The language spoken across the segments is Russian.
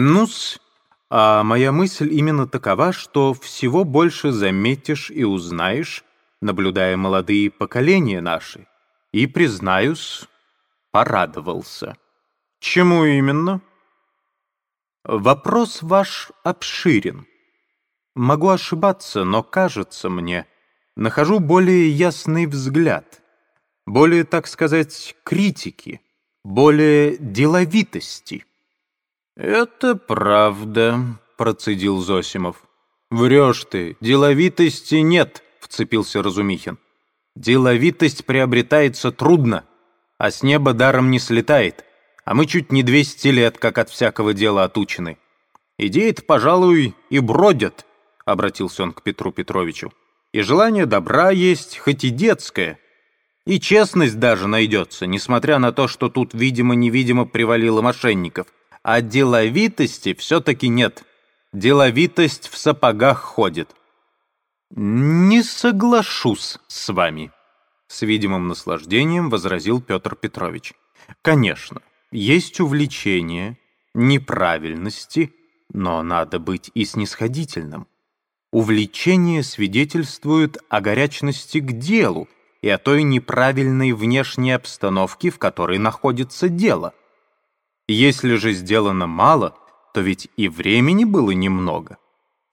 Ну-с, а моя мысль именно такова, что всего больше заметишь и узнаешь, наблюдая молодые поколения наши, и, признаюсь, порадовался. Чему именно? Вопрос ваш обширен. Могу ошибаться, но кажется мне, нахожу более ясный взгляд, более, так сказать, критики, более деловитости. «Это правда», — процедил Зосимов. «Врешь ты, деловитости нет», — вцепился Разумихин. «Деловитость приобретается трудно, а с неба даром не слетает, а мы чуть не 200 лет, как от всякого дела отучены. Идеи-то, пожалуй, и бродят», — обратился он к Петру Петровичу. «И желание добра есть, хоть и детское, и честность даже найдется, несмотря на то, что тут, видимо-невидимо, привалило мошенников а деловитости все-таки нет. Деловитость в сапогах ходит. «Не соглашусь с вами», — с видимым наслаждением возразил Петр Петрович. «Конечно, есть увлечение, неправильности, но надо быть и снисходительным. Увлечение свидетельствует о горячности к делу и о той неправильной внешней обстановке, в которой находится дело. Если же сделано мало, то ведь и времени было немного.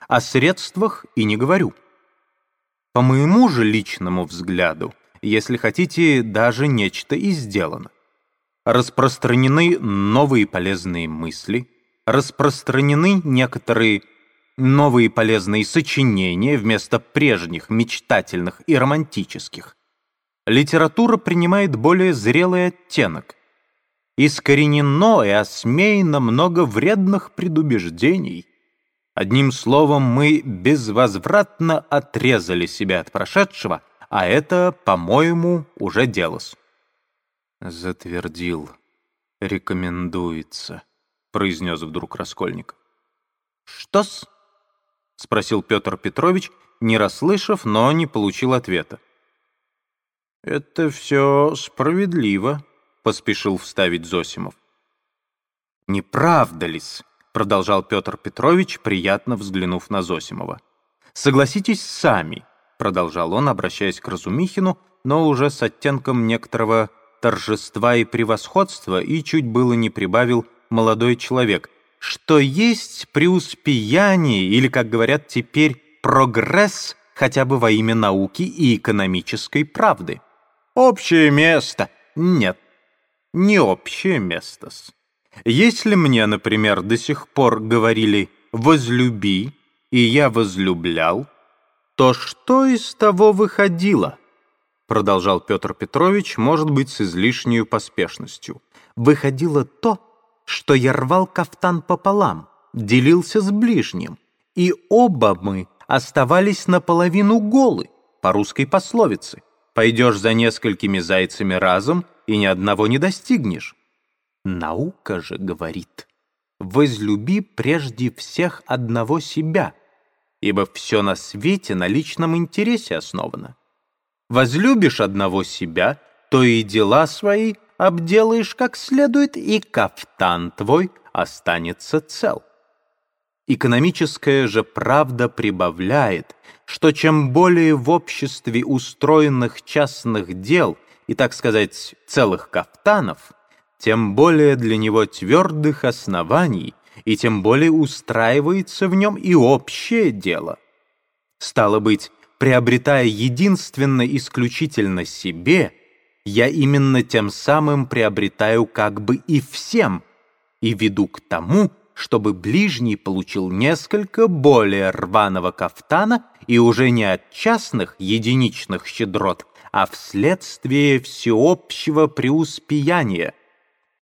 О средствах и не говорю. По моему же личному взгляду, если хотите, даже нечто и сделано. Распространены новые полезные мысли, распространены некоторые новые полезные сочинения вместо прежних мечтательных и романтических. Литература принимает более зрелый оттенок, искоренено и осмеяно много вредных предубеждений. Одним словом, мы безвозвратно отрезали себя от прошедшего, а это, по-моему, уже делос. Затвердил. Рекомендуется, произнес вдруг Раскольник. Что-с? спросил Петр Петрович, не расслышав, но не получил ответа. «Это все справедливо», поспешил вставить Зосимов. «Не правда ли-с?» продолжал Петр Петрович, приятно взглянув на Зосимова. «Согласитесь сами», — продолжал он, обращаясь к Разумихину, но уже с оттенком некоторого торжества и превосходства, и чуть было не прибавил молодой человек, что есть преуспеяние, или, как говорят теперь, прогресс хотя бы во имя науки и экономической правды. Общее место? Нет, не общее место. Если мне, например, до сих пор говорили «возлюби», и я возлюблял, то что из того выходило? Продолжал Петр Петрович, может быть, с излишней поспешностью. Выходило то, что я рвал кафтан пополам, делился с ближним, и оба мы оставались наполовину голы, по русской пословице. Пойдешь за несколькими зайцами разом, и ни одного не достигнешь. Наука же говорит, возлюби прежде всех одного себя, ибо все на свете на личном интересе основано. Возлюбишь одного себя, то и дела свои обделаешь как следует, и кафтан твой останется цел. Экономическая же правда прибавляет, что чем более в обществе устроенных частных дел и, так сказать, целых кафтанов, тем более для него твердых оснований, и тем более устраивается в нем и общее дело. Стало быть, приобретая единственно исключительно себе, я именно тем самым приобретаю как бы и всем, и веду к тому, чтобы ближний получил несколько более рваного кафтана и уже не от частных единичных щедрот, а вследствие всеобщего преуспеяния,